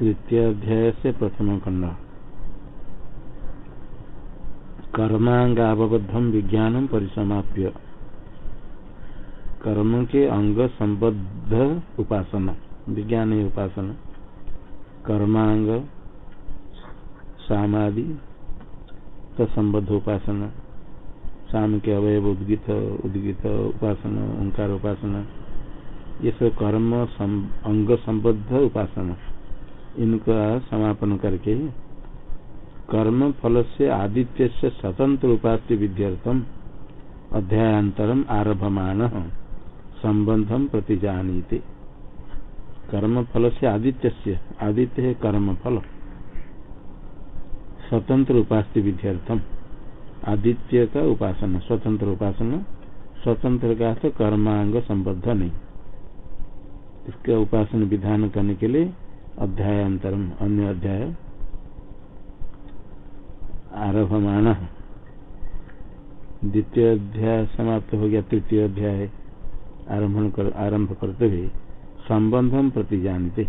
तृतीय से प्रथम खंड कर्मांगावबद्धम विज्ञानम परिसमाप्य। कर्म के अंग संबद्ध उपासना, विज्ञान उपासना। कर्मांग सामादि तत्सबद्ध उपासना। साम के अवयव उद्गित उद्गित उपासना, ओंकार उपासना। ये सब कर्म अंग संबद्ध उपासना। इनका समापन करके कर्म फल से आदित्य से स्वतंत्र उपास्य विद्यर्थम अध्यायांतरम आरभमान संबंधम प्रतिजानीते। कर्म फल से आदित्य से आदित्य है कर्म फल। स्वतंत्र उपास्य विद्यार्थम। आदित्य का उपासना, स्वतंत्र उपासना, स्वतंत्र का तो कर्मांग संबद्ध नहीं। इसका उपासना विधान करने के लिए अध्यायांतरम, अन्य अध्याय। आरभमान। द्वितीय अध्याय समाप्त हो गया। तृतीय अध्याय आरंभ कर, आरंभ करते हुए संबंधम प्रति जानते।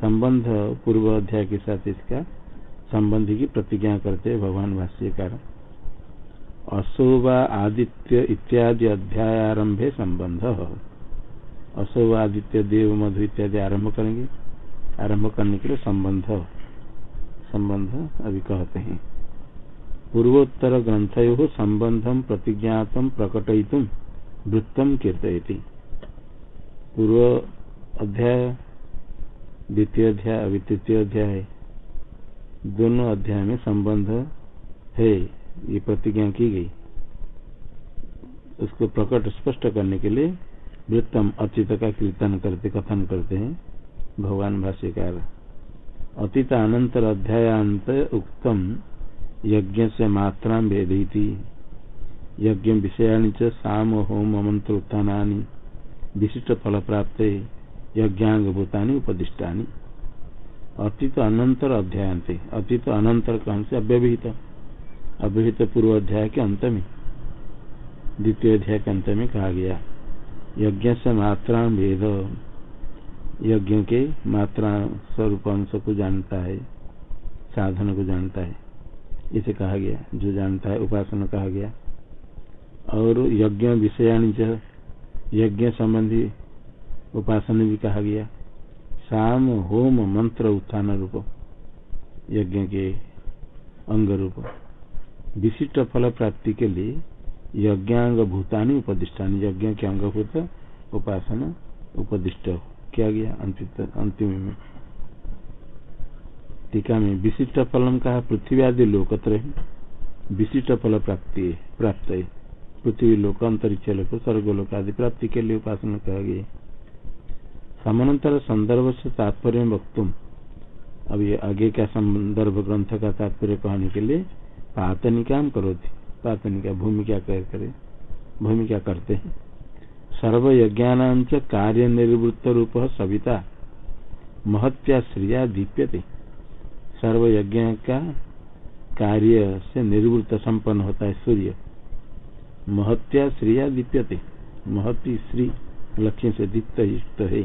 संबंध पूर्व अध्याय के साथ इसका संबंधी की प्रतिज्ञा करते भगवान भाष्यकार। अशोभ आदित्य इत्यादि अध्याय आरंभे संबंध। अशोभ आदित्य, देव, मधु इत्यादि आरंभ करेंगे। आरंभ करने के लिए संबंध संबंध अभी कहते हैं। पूर्वोत्तर ग्रंथ संबंधम प्रतिज्ञातम प्रकटयितुम वृत्तम कीर्तयति। पूर्व अध्याय, द्वितीय अध्याय, अभी तृतीय अध्याय, दोनों अध्याय में संबंध है, ये प्रतिज्ञा की गई। उसको प्रकट स्पष्ट करने के लिए वृत्तम अतीत का कीर्तन करते, कथन करते हैं। भगवान भाष्यकार, अतीत अनंतर अध्यायांत उक्तम यज्ञ से मात्रा वेदी यज्ञ विषया च साम होम मंत्र उत्थाना विशिष्ट फल प्राप्त यज्ञांग भूतानी उपदिष्टानी। अतीत अनंतर अध्याय अतीत अनंतर कौन से? अव्यवहित अव्यवहित पूर्व अध्याय के अंत में, द्वितीय अध्याय के अंत में कहा गया, यज्ञ से मात्रा भेद। यज्ञ के मात्रा स्वरूप अंश को जानता है, साधन को जानता है। इसे कहा गया, जो जानता है, उपासना कहा गया। और यज्ञ विषयाणी जो यज्ञ संबंधी उपासना भी कहा गया। साम होम मंत्र उत्थान रूप, यज्ञ के अंग रूप। विशिष्ट फल प्राप्ति के लिए यज्ञांग भूतानी उपदिष्टानी, यज्ञ के अंगभूत उपासना उपदिष्ट किया गया अंतिम में। टीका में विशिष्ट फलम कहा, पृथ्वी आदि लोकत्र विशिष्ट फल प्राप्ति, प्राप्त है। पृथ्वी लोक अंतरिक्ष लोक स्वर्गलोक आदि प्राप्ति के लिए उपासना कहा गया समानांतर संदर्भ से तात्पर्य वक्तुम। अब ये आगे का संदर्भ ग्रंथ का तात्पर्य कहने के लिए पातनिका करो थी पातनिका भूमिका कर करे? भूमिका करते हैं। सर्व यज्ञान कार्य निर्वृत्त रूप सविता। महत्या श्रिया दीप्यते। सर्व यज्ञ का कार्य से निर्वृत्त संपन्न होता है सूर्य। महत्या श्रिया दीप्यते। महती श्री लक्ष्य से दीप्त युक्त है।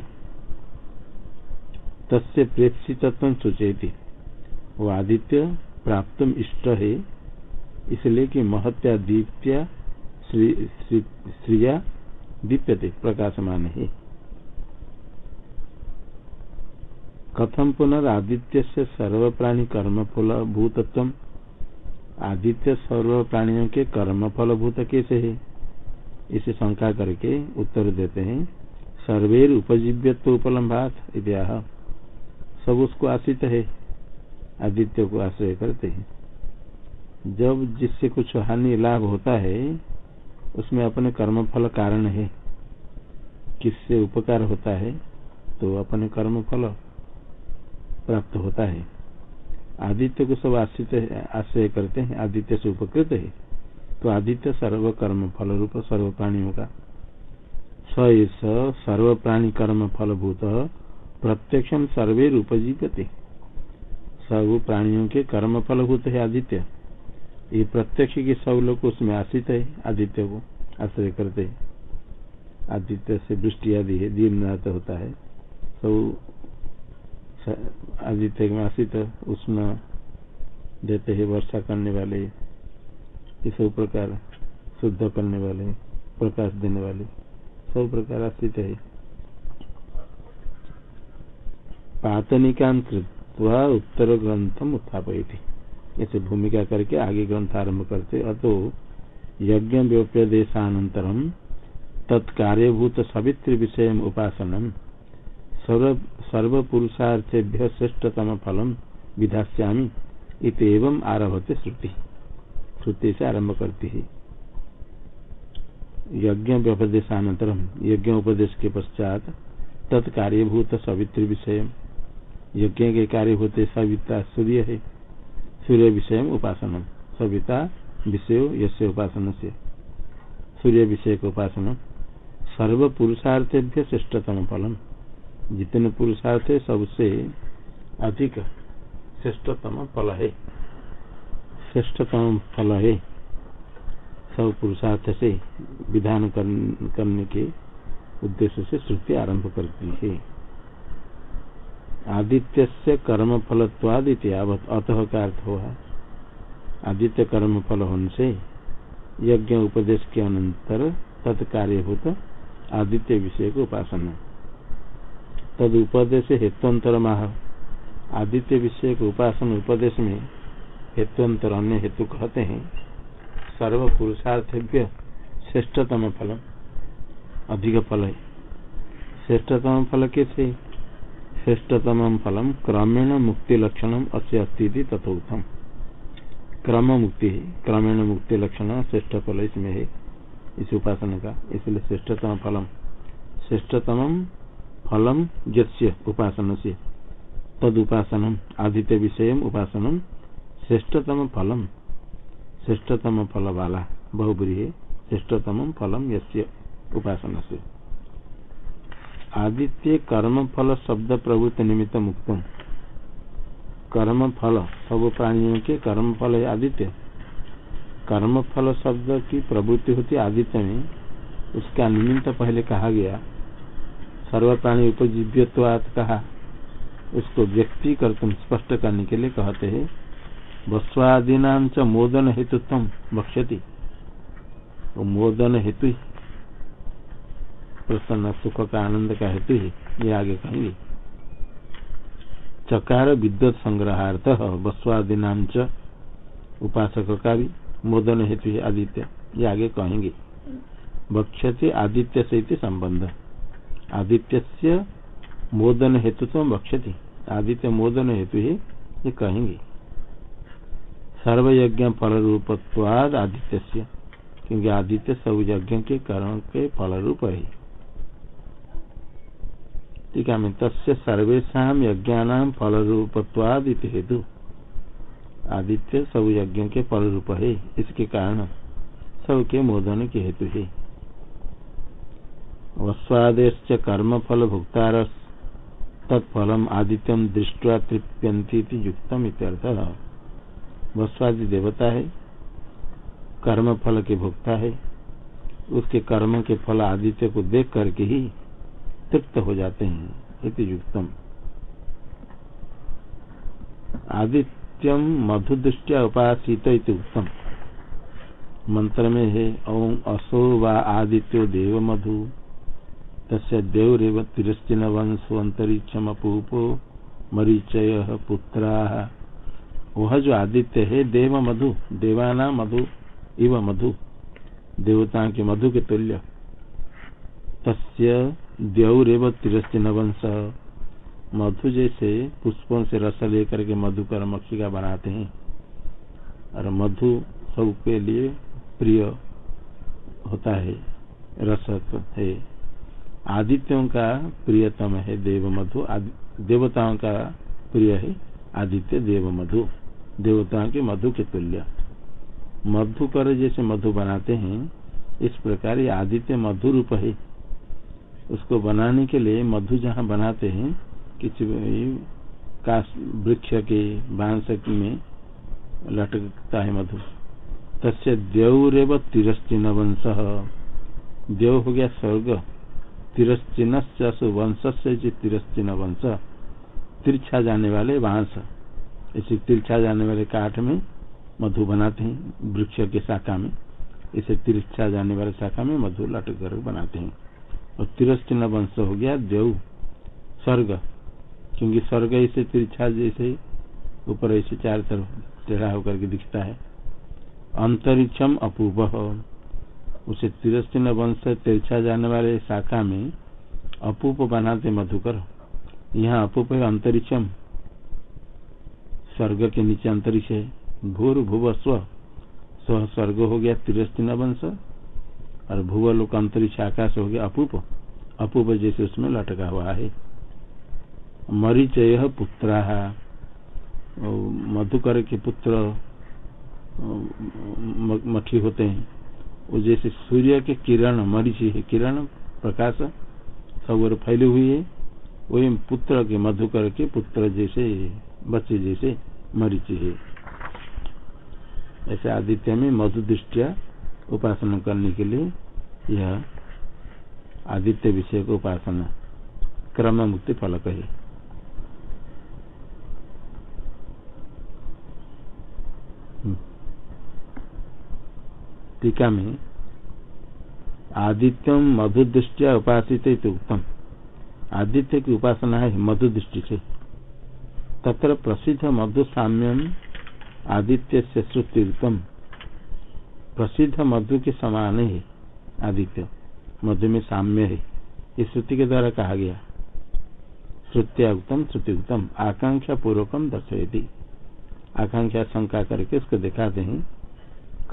तस्य प्रेक्षित सूचयती। वो आदित्य प्राप्त इष्ट है। इसलिए कि महत्या दीप्त्या श्रिया दीप्यते प्रकाशमान है। कथम पुनर्दित्य से सर्व प्राणी कर्मफल भूतत्व आदित्य सर्व प्राणियों के कर्मफल भूत कैसे है? इसे शंका करके उत्तर देते हैं, सर्वेर उपजीव्यत्व उपलम्भात इत्याह सब उसको आश्रित है, आदित्य को आश्रय करते हैं। जब जिससे कुछ हानि लाभ होता है उसमें अपने कर्म फल कारण है। किससे उपकार होता है तो अपने कर्म फल प्राप्त होता है। आदित्य को सब आश्रित आश्रय करते हैं, आदित्य से उपकृत है तो आदित्य सर्व कर्म फल रूप सर्व प्राणियों का। स सर्व प्राणी कर्म फलभूत प्रत्यक्ष सर्वे रूप उपजीवते सब प्राणियों के कर्म फलभूत है आदित्य। ये प्रत्यक्ष के सब लोग उसमें आश्रित है, आदित्य को आश्रय करते है। आदित्य से वृष्टि आदि है दिन रात होता है। सब आदित्य में आसित उष्ण देते हैं, वर्षा करने वाले, ये सब प्रकार शुद्ध करने वाले, प्रकाश देने वाले, सब प्रकार आश्रित है। पातनिका कृत्वा उत्तर ग्रंथम उत्थापयती। ऐसे भूमिका करके आगे ग्रंथ आरंभ करते, अतो यज्ञ व्योपदेशानंतरम तत्कार्यभूत सवित्र विषय उपासन सर्वपुरुषार्थेभ्य श्रेष्ठतम फलम विधास्यामी इतम आरभते श्रुति। श्रुति से आरंभ करती है। यज्ञ व्यपदेशानंतरम यज्ञ उपदेश के पश्चात तत्कार्यभूत सवित्र विषय यज्ञ के कार्य होते सविता सूर्य है। सूर्य विषय उपासन। सविता विषय यश उपासन से सूर्य विषय का उपासन। सर्व पुरुषार्थेभ्य श्रेष्ठतम फलम। जितने पुरुषार्थ है, सबसे अधिक श्रेष्ठतम फल है। श्रेष्ठतम फल है। सब पुरुषार्थ से विधान करने के उद्देश्य से श्रुति आरंभ करती है। आदित्य से कर्म फलत्वादित्य अतः का अर्थ हुआ? आदित्य कर्म फल होने से यज्ञ उपदेश के अनंतर तत्कार्यभूत आदित्य विषय को उपासना। तद उपदेश हेतुअंतर माह आदित्य विषय को उपासन उपदेश में हेतुअंतर अन्य हेतु कहते हैं। सर्व पुरुषार्थव्य श्रेष्ठतम फल अधिक फल है। श्रेष्ठतम फल कैसे? श्रेष्ठतम फलम क्रमेण मुक्ति लक्षण अस्थिति तथोत्थम क्रम मुक्ति क्रमेण मुक्ति लक्षण श्रेष्ठ फल इसमें है, इस उपासना का, इसलिए श्रेष्ठतम फलम। श्रेष्ठतम फलम यस्य से तद उपासन आदित्य विषय उपासन श्रेष्ठतम फलम। श्रेष्ठतम फल वाला बहुबरी है श्रेष्ठतम फलम यस्य उपासन से आदित्य कर्म फल शब्द प्रभुत्व निमित्त मुक्तम कर्म फल सब प्राणियों के कर्म फल है आदित्य। कर्म फल शब्द की प्रवृत्ति होती आदित्य में। उसका निमित्त पहले कहा गया। सर्व प्राणी उपजीव्यवाद कहा। उसको व्यक्ति कर तुम स्पष्ट करने के लिए कहते हैं, वस्वादीना च मोदन हेतुत्व बक्षति मोदन हेतु प्रसन्न सुख का आनंद का हेतु ही, ये आगे कहेंगे। चकार विद्युत संग्रहार्थ बस्वादीना च उपासक का भी मोदन हेतु है आदित्य, ये आगे कहेंगे। बक्षते आदित्य से संबंध। आदित्य से मोदन हेतु तो बक्षति आदित्य मोदन हेतु ही ये कहेंगे। सर्वयज्ञ फल रूपत्वाद आदित्य क्योंकि आदित्य सब यज्ञ के कर्म के फल रूप है। ठीक है तस्य सर्वेशा फल रूपत्वाद हेतु। आदित्य सब यज्ञ के फल रूप है, इसके कारण सबके मोदन के हेतु है। वस्वादेश कर्म फल भुक्तार तत्फलम आदित्यम दृष्टवा तृप्यंती युक्तम इत्यर्थ। वस्वादि देवता है कर्म फल के भुगता है, उसके कर्म के फल आदित्य को देख करके ही तृप्त हो जाते हैं युक्तम आदित्यम मधु दृष्टिया उपासित उत्तम मंत्र में है ओम असो व आदित्यो देव मधु तस्य देवरेव तिरस्चिन वंशो अंतरिक्षम अपूपो मरीचय पुत्रा। वह जो आदित्य है देव मधु देवाना मधु, इव मधु देवता के मधु के तुल्य। तस्य देवरेव तिरस्चिन वंश मधु जैसे पुष्पों से रस लेकर के मधु मधुकर मक्षिका बनाते हैं। और मधु सबके लिए प्रिय होता है रस है। आदित्यों का प्रियतम है देव मधु देवताओं का प्रिय है आदित्य देव मधु देवताओं के मधु के तुल्य। मधु कर जैसे मधु बनाते हैं, इस प्रकार आदित्य मधु रूप है। उसको बनाने के लिए मधु जहाँ बनाते हैं, किसी वृक्ष के बाँस में लटकता है मधु। तस्य देवरेव तिरस्चिन वंश। देव हो गया स्वर्ग। तिरस्चिन वंश से तिरस्चिन वंश। तिरछा जाने वाले बाँस। इसे तिरछा जाने वाले काठ में मधु बनाते हैं, वृक्ष के शाखा में। इसे तिरछा जाने वाले शाखा में मधु लटक कर बनाते हैं। और तिरस्चिन वंश हो गया देव, स्वर्ग। क्योंकि स्वर्ग ऐसे तिरछा जैसे ऊपर ऐसे चार तरफ़ टेढ़ा होकर के दिखता है। अंतरिक्षम अपूप उसे तिरस्चिन वंश तिरछा जाने वाले शाखा में अपूप बनाते मधुकर। यहाँ अपूप है अंतरिक्षम। स्वर्ग के नीचे अंतरिक्ष है। भूर भुव स्व स्व स्वर्ग हो गया तिरस्तिन वंश। और भुव लोक अंतरिक्ष आकाश हो गया अपूप अपूप जैसे उसमें लटका हुआ है। मरीचय पुत्रा। मधुकर के पुत्र मठी होते हैं। वो जैसे सूर्य के किरण, मरीच है, किरण प्रकाश सब फैली हुई है। वही पुत्र के, मधुकर के पुत्र जैसे, बच्चे जैसे मरीच है। ऐसे आदित्य में मधु दृष्टिया उपासना करने के लिए यह आदित्य विषय को उपासना क्रम मुक्ति फलक है टीका में आदित्यम मधु दृष्टिया उपासित उत्तम आदित्य की उपासना है मधु दृष्टि से। तत्र प्रसिद्ध मधु साम्यम आदित्य से श्रुति उत्तम प्रसिद्ध मधु के समान है आदित्य। मधु में साम्य है। इस श्रुति के द्वारा कहा गया। श्रुत्या उत्तम आकांक्षा पूर्वकम दर्शयती। आकांक्षा शंका करके उसको दिखाते हैं।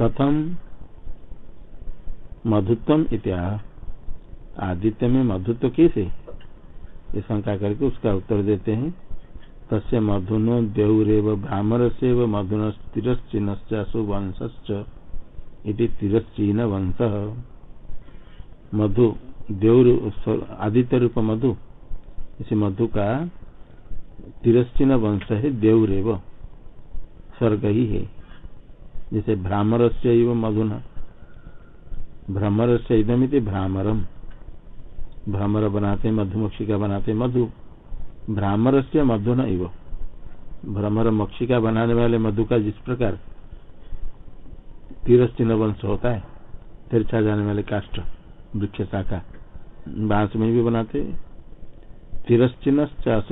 कथम मधुत्व इत्या। आदित्य में मधुत्व कैसे? ये शंका करके उसका उत्तर देते हैं। तस्य मधुनो देवरेव भ्रामर से मधुन तिरश्चिन्सु तिरश्चीन वंश मधु देवर आदित्य रूप मधु इसे मधु का तिरश्चिन वंश है देवरेव स्वर्ग ही है। जैसे भ्रामर से मधुना। भ्रमर से इदमित भ्रामरम। भ्रमर बनाते मधुमक्षिका बनाते मधु। भ्रामर से मधु न इव। भ्रमर, मक्षिका बनाने वाले मधु का जिस प्रकार तिरस्चिन वंश होता है, तिरछा जाने वाले काष्ट वृक्ष शाखा बाँस में भी बनाते तिरस्चिन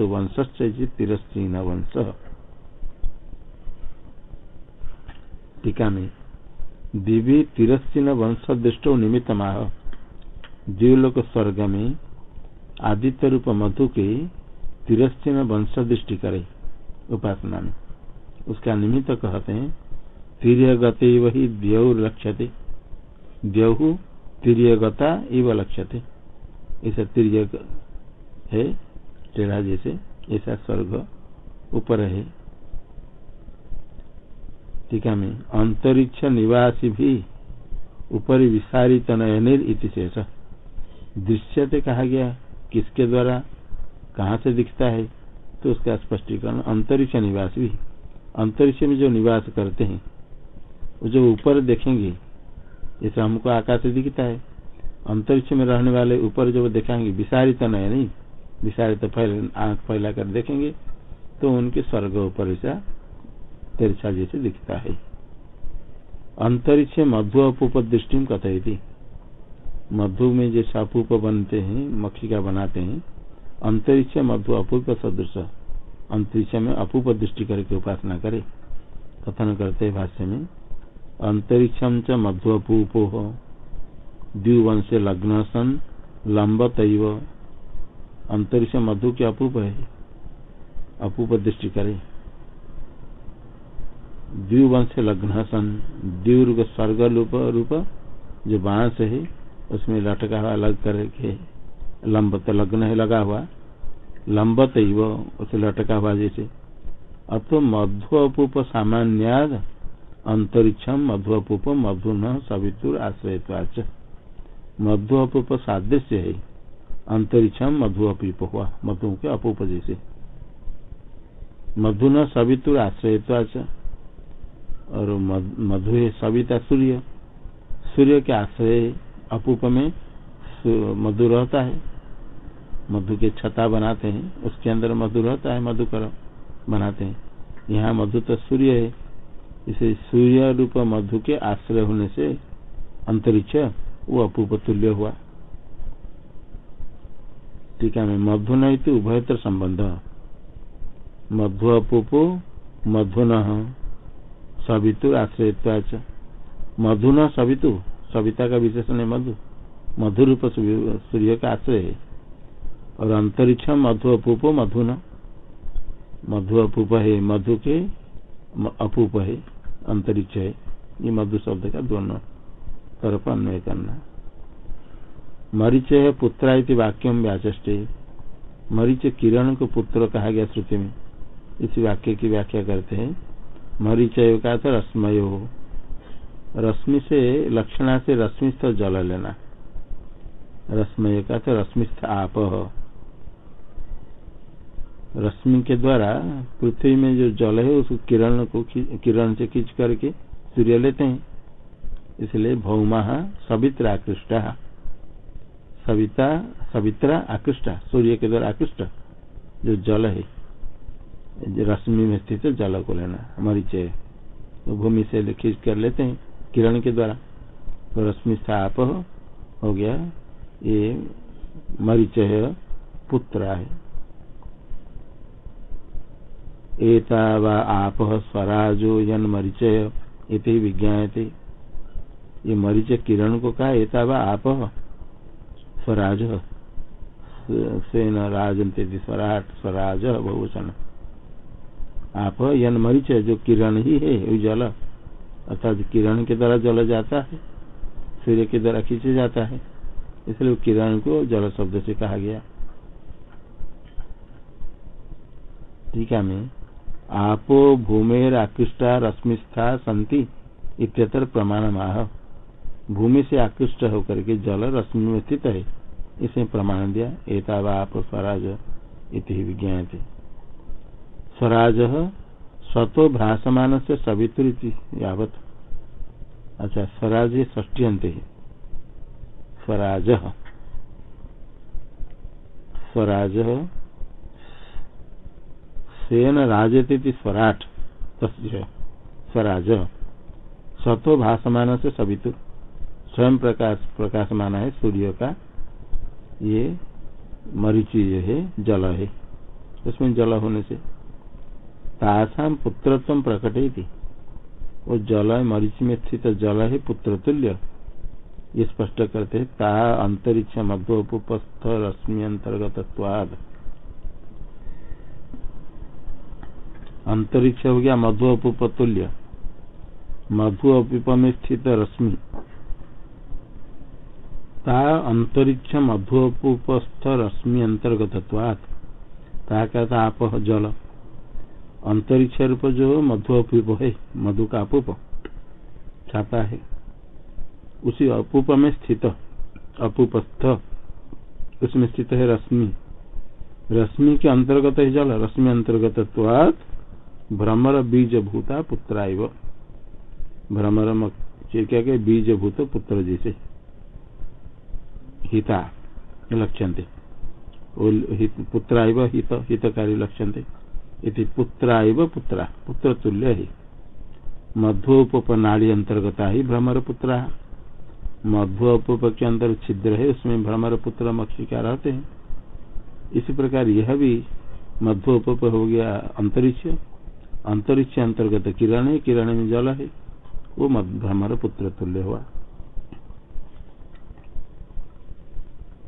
वंश तिरस्चिन वंश टीका में, दिव्य तिरस्चिन वंश दृष्ट निमित्त माह जीवलोक स्वर्ग में आदित्य रूप मधु के तिरस्चिन वंश दृष्टि करे, उपासना में। उसका निमित्त कहते हैं तीर्य गते वही द्यौ लक्ष्यते। द्यहु तीर्य गता इव लक्ष्यते। ऐसा तीर्य है, टेढ़ा जैसे, ऐसा स्वर्ग ऊपर है। टीका में अंतरिक्ष निवासी भी ऊपरी विसारित नयनिर इति शेष। दृश्यते कहा गया, किसके द्वारा, कहा से दिखता है तो उसका स्पष्टीकरण अंतरिक्ष निवास भी। अंतरिक्ष में जो निवास करते हैं जो ऊपर देखेंगे, जैसे हमको आकाश दिखता है, अंतरिक्ष में रहने वाले ऊपर जो देखेंगे, विसारित नय नहीं विसारित तो फैल, आँख फैला कर देखेंगे तो उनके स्वर्ग ऊपर ऐसा तिरछा जैसे दिखता है। अंतरिक्ष मधु अपूप दृष्टि कथयती मधु में जैसे अपूप बनते हैं मक्षिका बनाते हैं, अंतरिक्ष मधु अपूप सदृश, अंतरिक्ष में अपूप दृष्टि करके उपासना करे। कथन करते भाष्य में अंतरिक्षम च मधु अपूपो द्विवंश लग्न सन लंबत अंतरिक्ष मधु के अपूप है। अपूप दृष्टि करे। द्विवंश लग्न सन द्विवर्ग स्वर्ग रूप रूप जो बाँस है, उसमें लटका हुआ लग करके लंबत लग्न है लगा हुआ। लंबत उसे लटका हुआ जैसे। अब तो मधु अपूप सामान्याद अंतरिक्षम मधु अपूप मधु न सवितुर आश्रय मधु अपूप सादृश्य है। अंतरिक्षम मधु अपीप हुआ मधु के अपूप जैसे मधु न सवितुर आश्रय और मधु है सविता सूर्य। सूर्य के आश्रय अपूप में मधु रहता है। मधु के छता बनाते हैं। उसके अंदर मधु रहता है मधुकर बनाते हैं। यहाँ मधु तो सूर्य है। इसे सूर्य रूप मधु के आश्रय होने से अंतरिक्ष वो अपूप तुल्य हुआ। टीका में मधु नहीं तो उभयतर संबंध। मधु अपूप मधुन सवितु आश्रय मधुन सवितु, सविता का विशेषण है मधु। मधु रूप सूर्य का आश्रय है। और अंतरिक्ष मधु अपूप मधुन मधु अपूप है, मधु के अपूप है। अंतरिक्ष है। ये मधु शब्द का दोनों तरफ़ अन्वय करना। मरीचय पुत्रा वाक्यम व्याचे मरीच किरण को पुत्र कहा गया श्रुति में। इस वाक्य की व्याख्या करते हैं। मरीचय का था रश्मय हो। रश्मि से लक्षणा से रश्मिस्थ जल लेना। रश्मय का था रश्मिस्थ आप रश्मि के द्वारा पृथ्वी में जो जल है, उसको किरण को किरण से खींच करके सूर्य लेते हैं। इसलिए भौमा सवित्र आकृष्ट। सविता, सवित्रा आकृष्ट, सूर्य के द्वारा आकृष्ट जो जल है। रश्मि में स्थित जल को लेना मरीचय तो भूमि से खींच कर लेते हैं किरण के द्वारा। तो रश्मि स्थाप हो गया। ये मरीचय पुत्र है। एतावा आप स्वराजो यन मरीचय इति विज्ञाते ये मरीच किरण को कहा, एतावा आप स्वराज। सेन राजंते स्वराट, स्वराज बहुषण आप यन मरीच जो किरण ही है, वो जल। अर्थात किरण के द्वारा जल जाता है, सूर्य के द्वारा खींचे जाता है। इसलिए किरण को जल शब्द से कहा गया। ठीक है, मैं आपो भूमेर आकृष्टा रश्मिस्था संति इत्यतर प्रमाण माह भूमि से आकृष्ट होकर के जल रश्मि में स्थित है। इसे प्रमाण दिया एतावा आप स्वराज इति विज्ञान थे स्वराज स्वतो भ्रासमान से सवितुर यावत। अच्छा स्वराज ष्टी अंत है। स्वराज। स्वराज सेन राजती स्वराट। स्वराज। सतो भाषमान से सवितु। स्वयं प्रकाश, प्रकाशमान है सूर्य का। ये मरीचि है, जल है। उसमें जल होने से तासाम पुत्रत्व प्रकट थी वो जल है, मरीचि में स्थित जल है पुत्र तुल्य ये स्पष्ट करते ता अंतरिक्ष मध्योपस्थ रश्मि अंतर्गत अंतरिक्ष हो गया, मधु अपूप तुल्य मधु अपूप में स्थित रश्मि। ता अंतरिक्ष मधु अपूपस्थ रश्मि अंतर्गत कहता आप जल। अंतरिक्ष रूप जो मधु अपूप है, मधु का अपूप छाता है। उसी अपूप में स्थित अपूपस्थ उसमें स्थित है रश्मि। रश्मि के अंतर्गत है जल, रश्मि अंतर्गत भ्रमर बीज भूता पुत्र भ्रमर क्या के बीज भूत पुत्र जैसे। हिता लक्ष्य पुत्र हित हितकारी लक्ष्य इति पुत्र पुत्र पुत्र तुल्य है। मध्वोप नाड़ी अंतर्गत ही भ्रमर पुत्र। मध्वोप के अंदर छिद्र है, उसमें भ्रमर पुत्र मक्षिका रहते हैं। इसी प्रकार यह भी मध्वोप हो गया अंतरिक्ष। अंतरिक्ष अंतर्गत किरण है किरण में जल है। वो भ्रमर पुत्र तुल्य हुआ।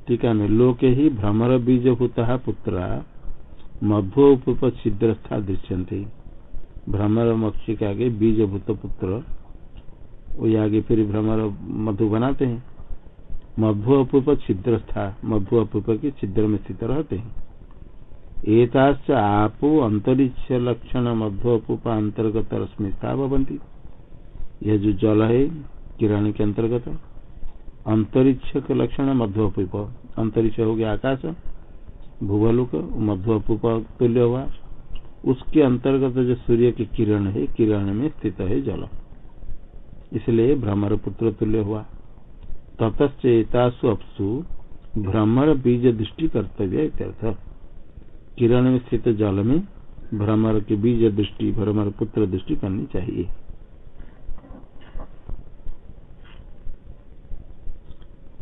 टीका में लोके ही भ्रमर बीज भूता पुत्र मध्वोप छिद्रस्था दृश्यंते भ्रमर मक्षिका के बीज भूत पुत्र, वो आगे फिर भ्रमर मधु बनाते हैं। मध्व अपूप छिद्रस्था मध्व अपूप के छिद्र में स्थित रहते हैं। एताश्च आपो अंतरिक्ष लक्षण मध्वपूपा अंतर्गत रश्मिता भवंती यह जो जल है, किरण के अंतर्गत अंतरिक्ष के लक्षण मध्वपूप अंतरिक्ष हो गया आकाश भूवलुक मध्वपूप तुल्य हुआ। उसके अंतर्गत जो सूर्य की किरण है, किरण में स्थित है जल। इसलिए भ्रमर पुत्र तुल्य हुआ। ततश्चेतासु अपसु भ्रमर बीज दृष्टि कर्तव्य इत्यर्थ। किरण में स्थित जल में भ्रमर के बीज दृष्टि, भ्रमर पुत्र दृष्टि करनी चाहिए।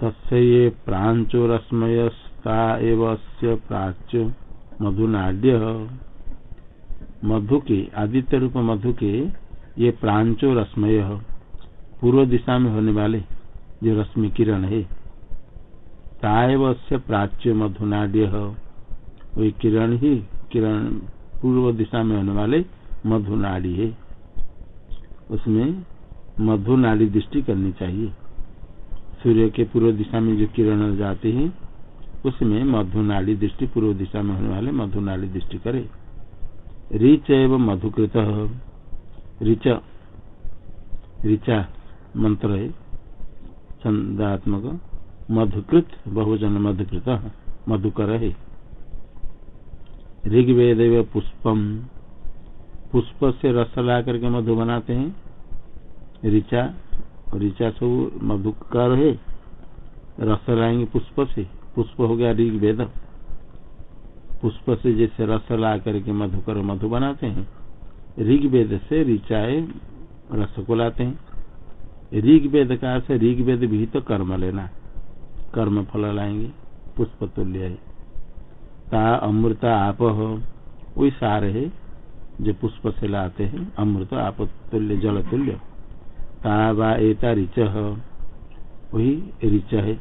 तस्य प्रांचो रश्मयस्ता प्राच्य मधुनाड्य। मधु के आदित्य रूप मधु के ये प्रांचो रश्मय पूर्व दिशा में होने वाले जो रश्मि किरण है ताएव से प्राच्य मधुनाड्य। वही किरण ही किरण पूर्व दिशा में होने वाले मधुनाड़ी है। उसमें मधुनाड़ी दृष्टि करनी चाहिए। सूर्य के पूर्व दिशा में जो किरण जाते हैं, उसमें मधुनाड़ी दृष्टि पूर्व दिशा में होने वाले मधुनाड़ी दृष्टि करे। रिच एवं मधुकृत। ऋच, ऋचा मंत्र है, छंदात्मक, मधुकृत, बहुजन मधुकृत, मधुकर है। ऋग्वेद पुष्पम। पुष्प से रस ला करके मधु बनाते हैं। ऋचा ऋचा सब मधुकर है रस लाएँगे पुष्प से। पुष्प हो गया ऋग्वेद। पुष्प से जैसे रस ला करके मधुकर मधु बनाते हैं। ऋग्वेद से ऋचाए रस को लाते हैं। ऋग्वेद का से ऋग्वेद भी तो कर्म लेना। कर्म फल लाएँगे, पुष्प तुल्य है। ता अमृता आप हो। वही सार है जो पुष्प से लाते हैं। अमृत आप तुल्य, जल तुल्य। ता वा एता ऋच। वही ऋच है।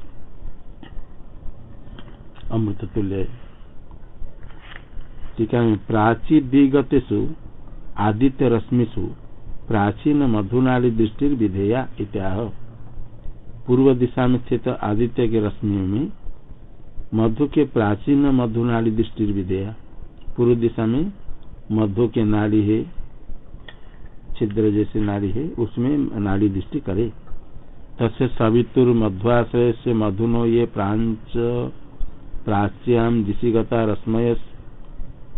अमृत तुल्य टीका में प्राची दिगतेषु आदित्य रश्मिषु, प्राचीन मधुनाली दृष्टि विधेया इत्याह। पूर्व दिशा में स्थित आदित्य के रश्मियों में मधु के प्राचीन मधुनाली दृष्टि विधेया। पूर्व दिशा में मधु के नाड़ी है, छिद्र जैसे नाड़ी है, उसमें नाड़ी दृष्टि करे। तस्य सवितुर मध्वाश्रय से मधुनो ये प्रांच प्राच्याम दिशिगता रश्मय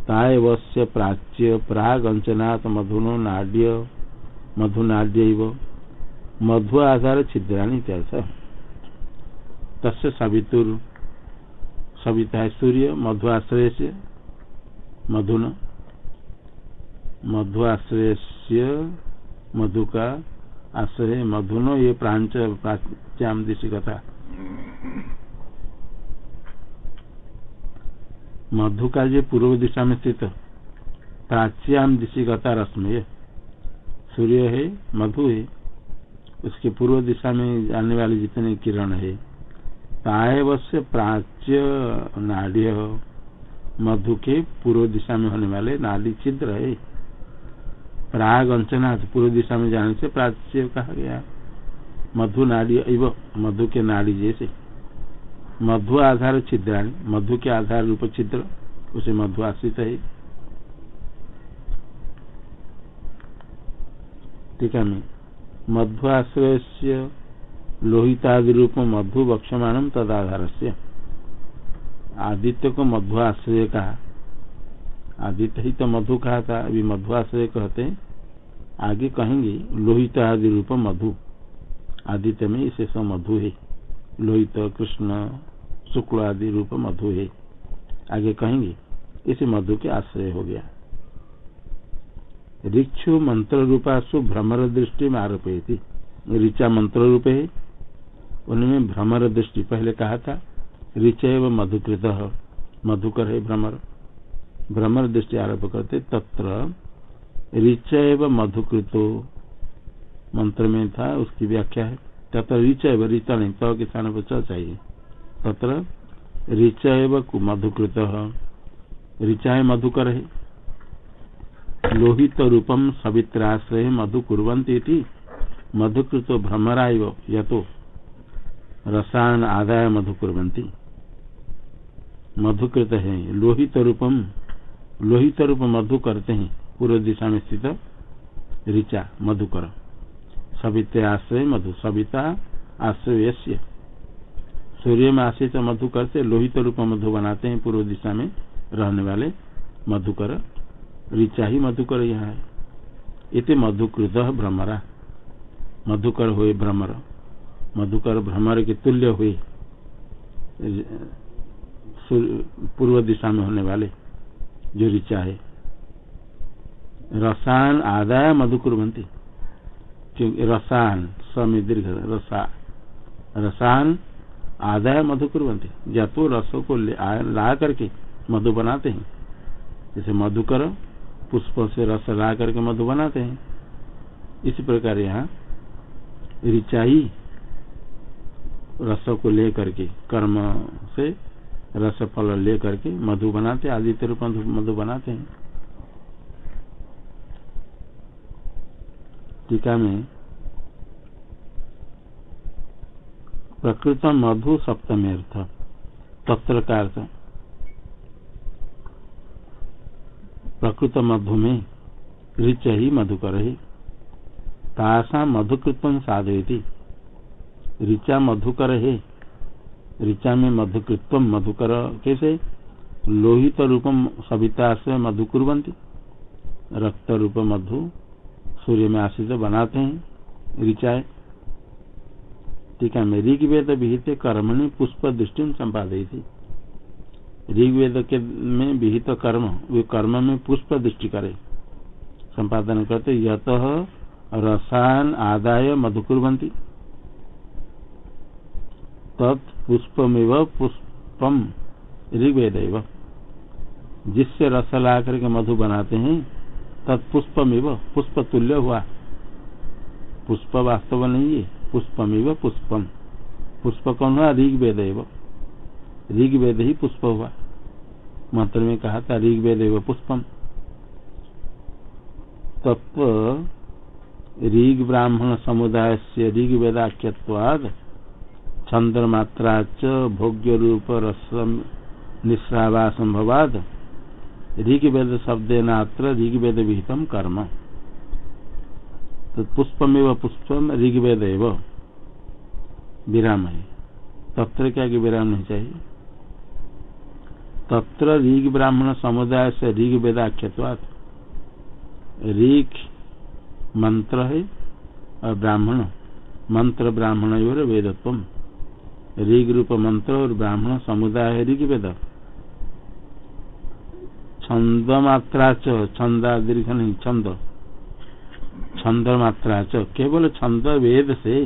तायवस्य प्राच्य प्राग अंचनाथ मधुनो नाड्य मधुनाड्य मधु आधार छिद्राणी इत्यर्थ। तस्य सवितुर सविता है सूर्य, मधु आश्रय से मधुन, मधु आश्रय से मधु का आश्रय, मधुनो, ये प्रांच, प्राच्याम दिशी कथा। मधु का जो पूर्व दिशा में स्थित। प्राच्याम दिशी गता रश्मय सूर्य है, मधु है, उसके पूर्व दिशा में जाने वाले जितने किरण है तायवश्य प्राच्य नाड़ी मधु के पूर्व दिशा में होने वाले नाड़ी छिद्र है। प्राग अंचना पूर्व दिशा में जाने से प्राच्य कहा गया। मधु नाड़ी मधु के नाड़ी जैसे। मधु आधार छिद्राणी मधु के आधार रूप छिद्र, उसे मधु आश्रित है। ठीक है मधु आश्रय से लोहितादि रूप मधु वक्षमाण तदाधार से आदित्य को मधु आश्रय कहा आदित्य ही तो? मधु कहा था अभी मधु आश्रय कहते। आगे कहेंगे लोहित आदि रूप मधु। आदित्य में इसे सब मधु है। लोहित, कृष्ण, शुक्ल आदि रूप मधु है। आगे कहेंगे, इसे मधु के आश्रय हो गया। ऋक्षु मंत्र रूपासु भ्रमर दृष्टि में आरोपी ऋचा मंत्र रूप है उनमें भ्रमर दृष्टि पहले कहा था ऋच एवं मधुकृत, मधुकर है भ्रमर। भ्रमर दृष्टि आरोप करते, तत्र ऋच एवं मधुकृतो, मंत्र में था, उसकी व्याख्या है। तत्र ऋच एवं ऋचा नहीं तो किसान को चाहिए। तत्र ऋच मधुकृत ऋचा मधुकर है। लोहित रूपम सवित्राश्रय मधु कुरंती मधुकृत भ्रमरा यतो। रसायन आदाय मधु कुरंती मधुकृत है, लोहित रूपम, लोहित रूप मधु करते हैं। पूर्व दिशा में स्थित ऋचा, मधुकर। सवित्र आश्रय मधु, सविता आश्रय सूर्य में आश्रित मधु करते, लोहित रूप मधु बनाते हैं पूर्व दिशा में रहने वाले मधुकर। ऋचा ही मधुकर यहाँ है। इतने मधुकृत भ्रमरा। मधुकर हुए भ्रमर। मधुकर भ्रमर के तुल्य हुए पूर्व दिशा में होने वाले जो ऋचा है। रसायन आदाय मधुकुर कुरंती क्योंकि समय दीर्घ रसा, रसायन आदाय मधु कुरंती या तो रसों को ला करके मधु बनाते हैं। जैसे मधुकर पुष्प से रस ला करके मधु बनाते हैं। इसी प्रकार यहाँ ऋचा ही रस को ले करके कर्म से रस फल ले करके मधु बनाते आदित्य रूप मधु बनाते हैं। टीका में प्रकृत मधु सप्तमी अर्थ तत्र का अर्थ प्रकृत मधु में ऋच ही मधुकर है तासा मधुकृत साधयती। ऋचा मधुकर है। ऋचा में मधुकृत्व मधुकर। कैसे? लोहित रूपम सविता से मधु रक्त रूप मधु सूर्य में आश्रित बनाते हैं। ऋचाए टीका में ऋग्वेद विहित कर्मणि पुष्प दृष्टि संपादी थी ऋग्वेद के में विहित कर्म, वे कर्म में पुष्प दृष्टि करे। संपादन करते, यत रसायन आदाय तत्पुष्पमिव पुष्पम ऋग्वेद जिससे रस ला करके मधु बनाते हैं तत्पुष्पमिव पुष्प तुल्य हुआ। पुष्प वास्तव नहीं है, पुष्पमिव पुष्पम। पुष्प कौन हुआ? ऋग्वेद ऋग्वेद ही पुष्प हुआ। मंत्र में कहा था ऋग्वेद पुष्पम। तत्व ऋग ब्राह्मण समुदाय से ऋग्वेदाख्यवाद चंद्रमात्रा च भोग्य रूप रसम निस्रावा संभवाद ऋग्वेद शब्द नात्र ऋग्वेद विहितम कर्म। तो पुष्पमेव पुष्पम ऋग्वेद विराम है तत्र क्या कि विराम नहीं चाहिए। तत्र ऋग ब्राह्मण समुदाय से ऋग्वेदाख्यवाद ऋग मंत्र है और ब्राह्मण। मंत्र ब्राह्मण वेदत्व ऋग रूप मंत्र और ब्राह्मण समुदाय है ऋग्वेद। छंद मात्रा छंदा। दीर्घ नहीं छंद छंद मात्रा च केवल छंद वेद से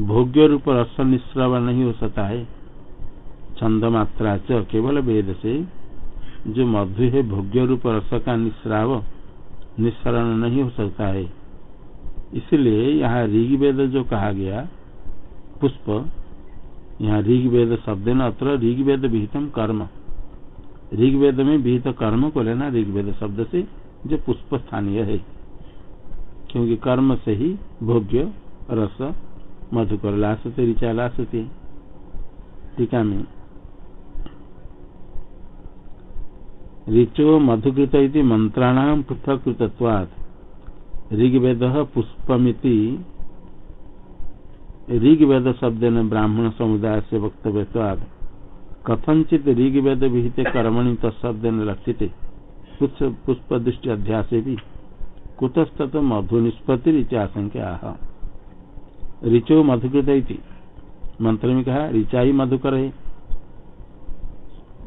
भोग्य रूप रस निश्रव नहीं हो सकता है। छंद मात्रा च केवल वेद से जो मधु है भोग्य रूप रस का निश्राव निस्सरण नहीं हो सकता है। इसलिए यहाँ ऋग्वेद जो कहा गया, पुष्प यहाँ ऋग्वेद शब्द न, अत्र ऋग्वेद विहितम कर्म। ऋग्वेद में विहित कर्म को लेना ऋग्वेद शब्द से जो पुष्प स्थानीय है। क्योंकि कर्म से ही भोग्य, रस, मधुकर ला सकते ऋचा ला सकते टीका में, ऋचो मधुकृत मंत्राणाम पृथक कृतत्वात् ऋग्वेद पुष्पमिति ऋग्वेद शब्द ने ब्राह्मण समुदाय से वक्तव्य कथनचित ऋग्वेद विहित कर्मणि तत्शब्द ने लक्षित कुछ पुष्प दृष्टि अध्यास भी कुतस्त मधु निष्पत्ति आशंका ऋचो मधुकृत मंत्र में कहा ऋचा ही मधुकर। है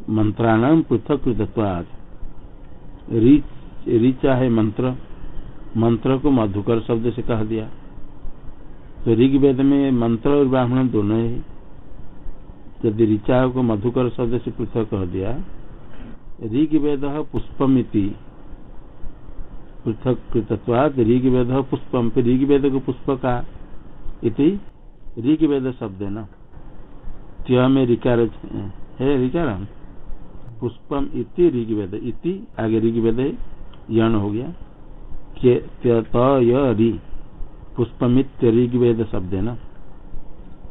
मंत्राणाम पृथक कृतत्वाद ऋचा है मंत्र मंत्र को मधुकर शब्द से कह दिया। तो ऋग्वेद में मंत्र और ब्राह्मण दोनों है यदि ऋचा को मधुकर शब्द से पृथक कह दिया, ऋग्वेद पुष्पमिति पृथक कृतत्वाद ऋग्वेद पुष्पम, फिर ऋग्वेद को पुष्प का इति ऋग्वेद शब्द है न। त्य में ऋकार है ऋकार पुष्पम इति ऋग्वेद, इति आगे ऋग्वेद यण हो गया। त्य रि। पुष्पमित ऋग्वेद शब्द है न?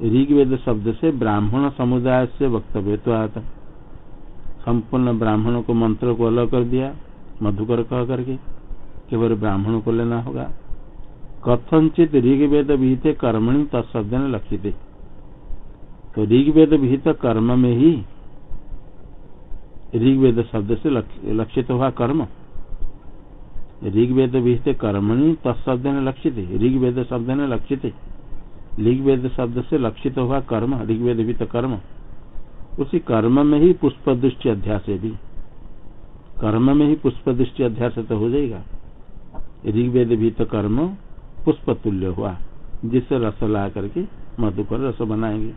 ऋग्वेद शब्द से ब्राह्मण समुदाय से वक्तव्य तो आता संपूर्ण ब्राह्मणों को मंत्र को अलग कर दिया, मधुकर कह करके, केवल ब्राह्मणों को लेना होगा। कथनचित ऋग्वेद विहित कर्मणि तत्शब्द ने लक्षित तो ऋग्वेद विहित कर्म में ही ऋग्वेद शब्द से लक्षित हुआ कर्म। ऋग्वेद विहित कर्मणि तत्शब्द ने लक्षित। ऋग्वेद शब्द ने लक्षित। ऋग्वेद शब्द से लक्षित हुआ कर्म, ऋग्वेद विहित कर्म। उसी कर्म में ही पुष्प दृष्टि अध्यास भी। कर्म में ही पुष्प दृष्टि अध्यास तो हो जाएगा। ऋग्वेद भी तो कर्म पुष्प तुल्य हुआ, जिससे रस ला करके मधु पर रस बनाएँगे।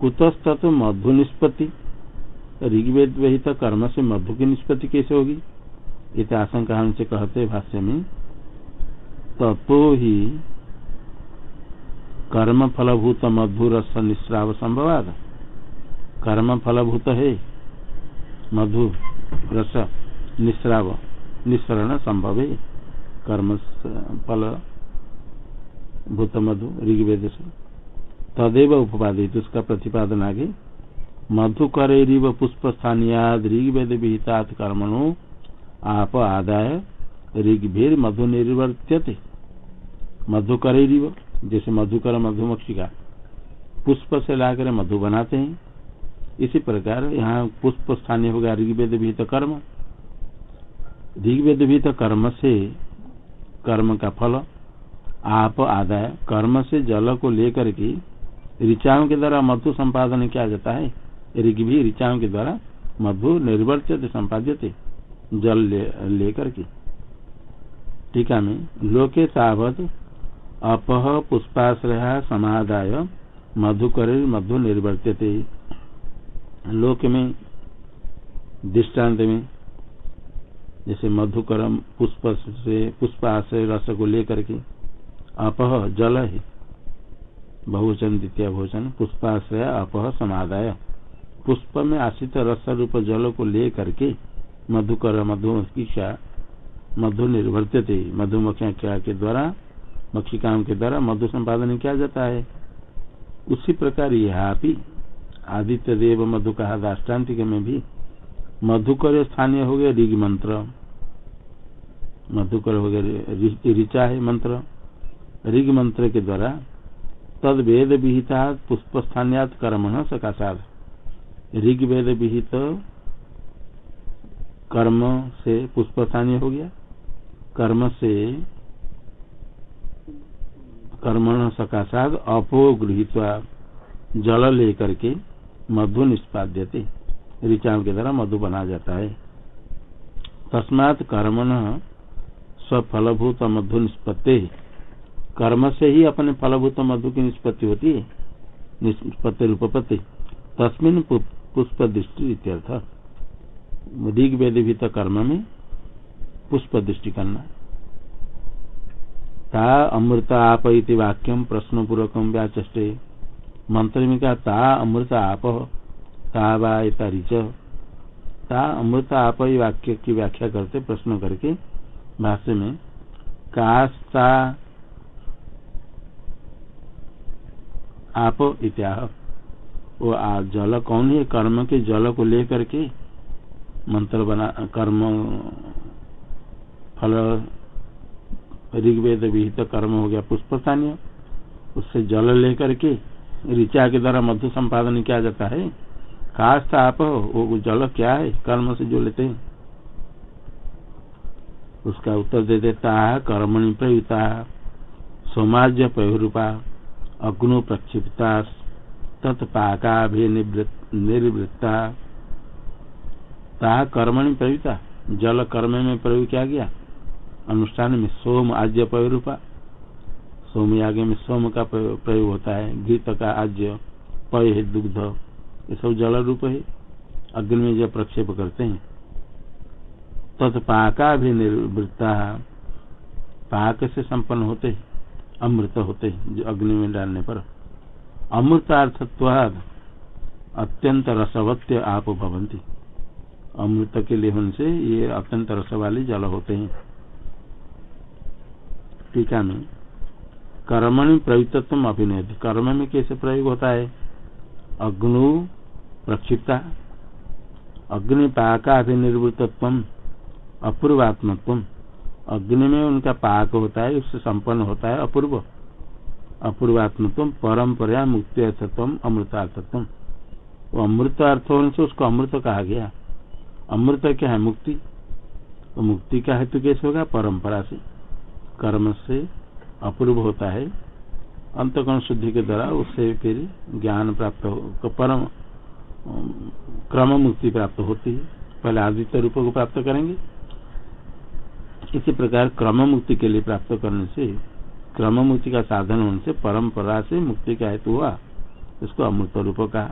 कुतस्त मधु निष्पत्ति ऋग्वेद वही तो कर्म से मधु की निष्पत्ति कैसे होगी? इत आशंका हमसे कहते भाष्य में तत्व ही कर्म फलभूत मधु रस निश्राव संभवाद कर्म फलभूत है मधु रस निश्राव निस्सरण संभव है कर्म फल भूत मधु ऋग्वेद से तदेव उपादित उसका प्रतिपादन आगे। मधुकर पुष्प स्थानीयाद ऋग्वेद विहिता कर्मणो आप आदाय ऋग्भीर मधु निर्वर्त्यते। मधुकर जैसे मधुकर मधुमक्षी का पुष्प से लाकर मधु बनाते हैं। इसी प्रकार यहाँ पुष्प स्थानीय होगा ऋग्वेद विहित कर्म। ऋग्वेद विहित कर्म से कर्म का फल, आप आदाय, कर्म से जल को लेकर के ऋचाओं के द्वारा मधु संपादन किया जाता है। ऋग भी ऋचाओं के द्वारा मधु निर्वर्तित संपाद्यते। जल लेकर ले, के टीका में। लोके तावत अपह पुष्पाश्रय समादाय मधुकर मधु निर्वर्त्यते लोक में दृष्टांत में जैसे मधुकर पुष्प से पुष्पाश्रय रस को लेकर के अपह जल है। बहुवचन द्वितीय भोजन पुष्पाश्रय अपह समादाय। पुष्प में आश्रित रस रूप जल को लेकर करके मधुकर मधुमक्षिका मधु निर्भरते मधुमक्खिया के द्वारा मक्षिकाओं के द्वारा मधु संपादन किया जाता है। उसी प्रकार यहाँ भी आदित्य देव मधु कहा दाष्टान्तिक में भी, मधुकर स्थानीय हो गया ऋग मंत्र। मधुकर हो गया ऋचा है मंत्र। ऋग मंत्र के द्वारा तद वेद विहिता पुष्प स्थानिया न सकाशाद ऋग वेद विहित कर्म से पुष्प स्थानीय हो गया? कर्म से कर्मण सकाशाद अपो गृहित जल लेकर के मधु निष्पाद्यते ऋचाओं के द्वारा मधु बना जाता है। तस्मात कर्मण स्वफलभूत मधु निष्पत्ति कर्म से ही अपने फलभूत मधु की निष्पत्ति होती है। निष्पत्ति रूपपत्ति। तस्मिन पुष्प दृष्टि इत्यर्थ। ऋग वेद भी तो कर्म में पुष्प दृष्टि करना। ता अमृत आप इति वाक्यम प्रश्न पूर्वक व्याचे मंत्र में कहा, ता अमृत आप ता वाता ता अमृत आप वाक्य की व्याख्या करते, प्रश्न करके भाष्य में। कास्ता आप इत्याह। वो जल कौन है? कर्म के जल को लेकर के मंत्र बना, कर्म, फल, ऋग्वेद, विहित, कर्म हो गया, पुष्प स्थानीय उससे जल लेकर के ऋचा के द्वारा मधु संपादन किया जाता है। काश आप वो जल क्या है? कर्म से जो लेते हैं। उसका उत्तर दे देता है, कर्मणि प्रयुता सोमाज्य पयुरूपा अग्नो प्रक्षिप्ता तत्पाका भी निर्वृत्ता। ता कर्मणि प्रयुक्ता जल कर्म में प्रयोग किया गया अनुष्ठान में सोम आज्य पय सोम याग में सोम का प्रयोग होता है। घृत का आज्य पय है दुग्ध, ये सब जल रूप है। अग्नि में जब प्रक्षेप करते हैं, तत्पाका भी निर्वृत्ता। पाक से संपन्न होते हैं, अमृत होते जो अग्नि में डालने पर। अमृतार्थत्वाद, अत्यंत रसवत्य आप भवंती। अमृत के लिए से ये अत्यंत रस वाले जल होते हैं। टीका में कर्मणि प्रयुक्तत्व अभिनय कर्म में कैसे प्रयोग होता है? अग्नु प्रक्षिप्ता। अग्नि पाका अभिनिर्वृतत्व अपूर्वात्मत्व अग्नि में उनका पाक होता है, उससे संपन्न होता है अपूर्व। अपूर्वात्मत्व परम्परा मुक्ति अर्थत्व अमृतार्थत्व वो अमृत अर्थ होने से उसको अमृत कहा गया। अमृत क्या है मुक्ति? तो मुक्ति का हेतु कैसे होगा? परंपरा से। कर्म से अपूर्व होता है। अंतकरण शुद्धि के द्वारा उससे फिर ज्ञान प्राप्त हो तो परम क्रम मुक्ति प्राप्त होती है। पहले आदित्य रूप को प्राप्त करेंगे। इसी प्रकार क्रम मुक्ति के लिए प्राप्त करने से, क्रम मुक्ति का साधन होने से परंपरा से मुक्ति का हेतु हुआ। इसको अमृत रूप का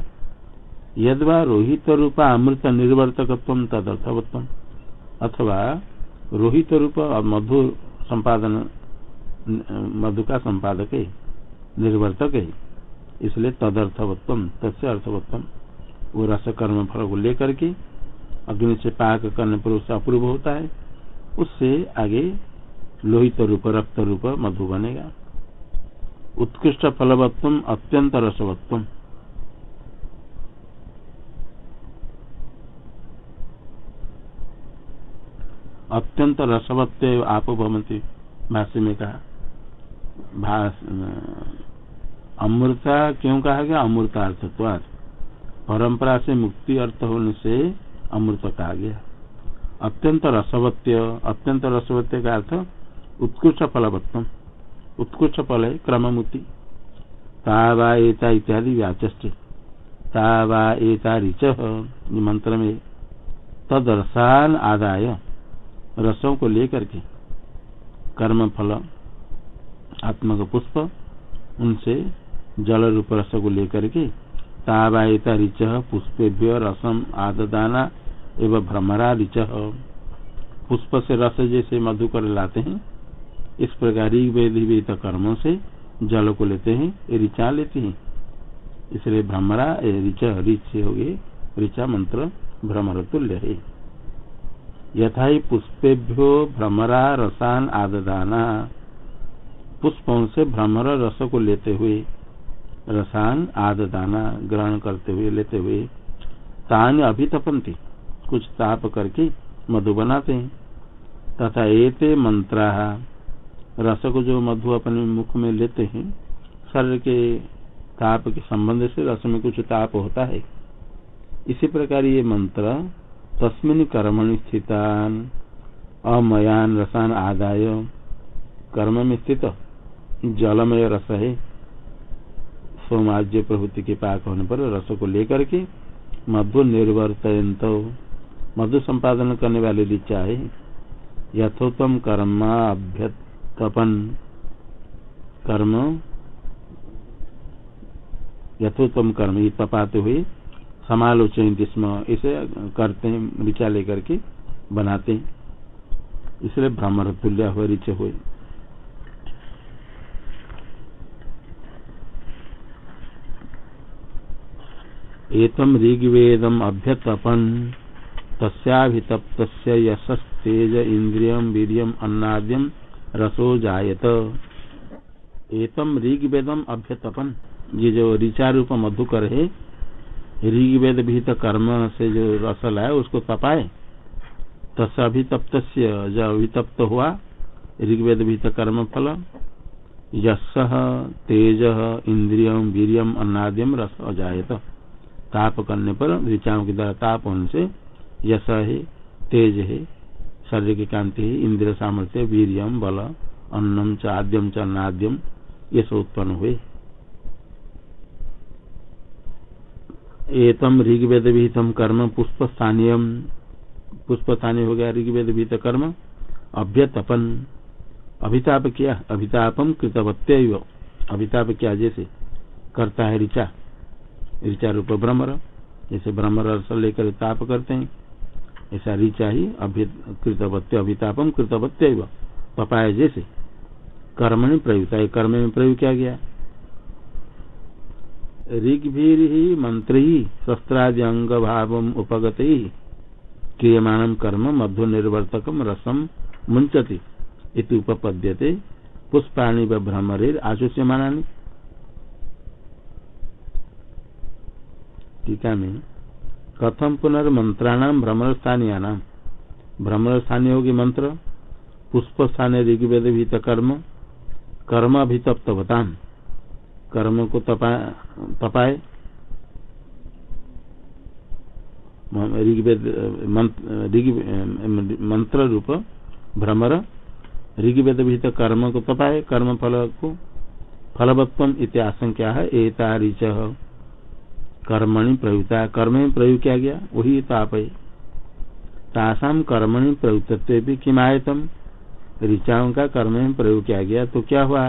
यदवा रोहित रूप अमृत निर्वर्तक तदर्थवत्व अथवा रोहित रूप मधु संपादन, मधु का संपादक है निर्वर्तक है इसलिए तदर्थवत्व तस्य अर्थवत्व वो रस कर्म फल को लेकर के अग्नि से पाक करने पर उससे अपूर्व होता है, उससे आगे लोहित रूप रक्त रूप मधु बनेगा। उत्कृष्ट फलवत्व अत्यंत रसवत्व अत्यंत रसवत्व आप भवंती भाष्य में कहा अमृता, क्यों कहा गया? अमृतार्थत्वाद परंपरा से मुक्ति अर्थ होने से अमृत कहा गया। अत्यंत रसवत्य अत्यंत रसवत्य का अर्थ उत्कृष्ट फलवत्तम। उत्कृष्ट फल है क्रममुक्ति तावा एता इत्यादि व्याचे तावा एता ऋच मंत्र में तद आदाय। रसों को लेकर के कर्म फल, आत्मक पुष्प, उनसे जल रूप रस को लेकर के तावायता ऋच, पुष्पेभ्य रसम, आददाना एवं भ्रमरा ऋच। पुष्प से रस जैसे मधु कर लाते हैं, इस प्रकार वेद कर्मों से जल को लेते हैं ऋचा लेते हैं। इसलिए भ्रमरा ऋच ऋच हो गए, ऋचा मंत्र भ्रमर तुल्य है। यथा ही पुष्पेभ्यो भ्रमरा रसान आददाना। पुष्पों से भ्रमर रस को लेते हुए, रसान आददाना ग्रहण करते हुए, लेते हुए, तान अभितपंती कुछ ताप करके मधु बनाते हैं। तथा एते मंत्रा, रस को जो मधु अपने मुख में लेते हैं, शरीर के ताप के संबंध से रस में कुछ ताप होता है। इसी प्रकार ये मंत्र तस्मिन कर्मणि स्थितान अमयान रसान आदाय। कर्म में स्थित, जलमय रस है। सोमाज्य प्रभुति के पाक होने पर रस को लेकर के मधु निर्वर्तयंत मधु संपादन करने वाले ऋचा है। यथोत्तम कर्माभ्यतपन कर्म, यथोत्तम कर्म, ये तपाते हुए समालोचन स्म। इसे करते हैं, ऋचा लेकर के बनाते हैं। इसलिए भ्रमर तुल्य हुए, ऋच हुए। एतम ऋग्वेदम अभ्यतपन तस्याभितप्त यशस्तेज इंद्रिय वीरियम, अन्नाद्यम, रसो जायत। एतम ऋग्वेदम अभ्यतपन। ये जो ऋचारूप मधुकर है ऋग्वेद भीत कर्म से जो रस लाए, उसको तपाए। तस् अभितप्त जो अभितप्त हुआ। ऋग्वेद भीत कर्म फल। यश तेज इंद्रियम वीरियम अन्नाद्यम रस अजायत। ताप करने पर ऋचाओं की द्वारा ताप होने से यश है, तेज है, शरीर की कांति है, इंद्रिय सामर्थ्य वीरियम बल, अन्नम च आद्यम च अन्नाद्यम, ये सब उत्पन्न हुए। एतम ऋग्वेद विहितम कर्म पुष्प स्थानीय पुष्प स्थानीय हो गया ऋग्वेद विहित कर्म। अभ्यतपन। अभिताप किया अभितापम कृतवत्य अभिताप किया जैसे करता है ऋचा। ऋचा रूप भ्रमर जैसे भ्रमर रस लेकर ताप करते हैं। ऐसा ऋचा ही कृतवत्य अभितापम कृतवत्य पपाय जैसे कर्म प्रयुक्त कर्म में प्रयोग किया गया। ऋग्भीर ही मंत्र ही शस्त्रादि अंग भाव उपगत ही क्रियमाण कर्म मधु निर्वर्तकम रसम मुंचती इति उपपद्यते पुष्पाणी व भ्रमरे आशुष्यमाना टीका में कथम पुनर्मंत्राणाम भ्रमण स्थानीय नाम भ्रमण स्थानीय होगी मंत्र पुष्प स्थानीय ऋग्वेद भीत कर्म कर्म अभितप्तवताम कर्म को तपाए। ऋग्वेद मंत्र रूप, भ्रमर, ऋग्वेद भीत कर्म को तपाए, कर्म फल को फलवत्व इत्याशंका है एता ऋच। कर्मणि प्रयुक्ता कर्म में प्रयोग किया गया, वही ताप। है तासाम कर्मणि प्रयुक्त भी किम आयतम ऋचाओं का कर्म में प्रयोग किया गया तो क्या हुआ?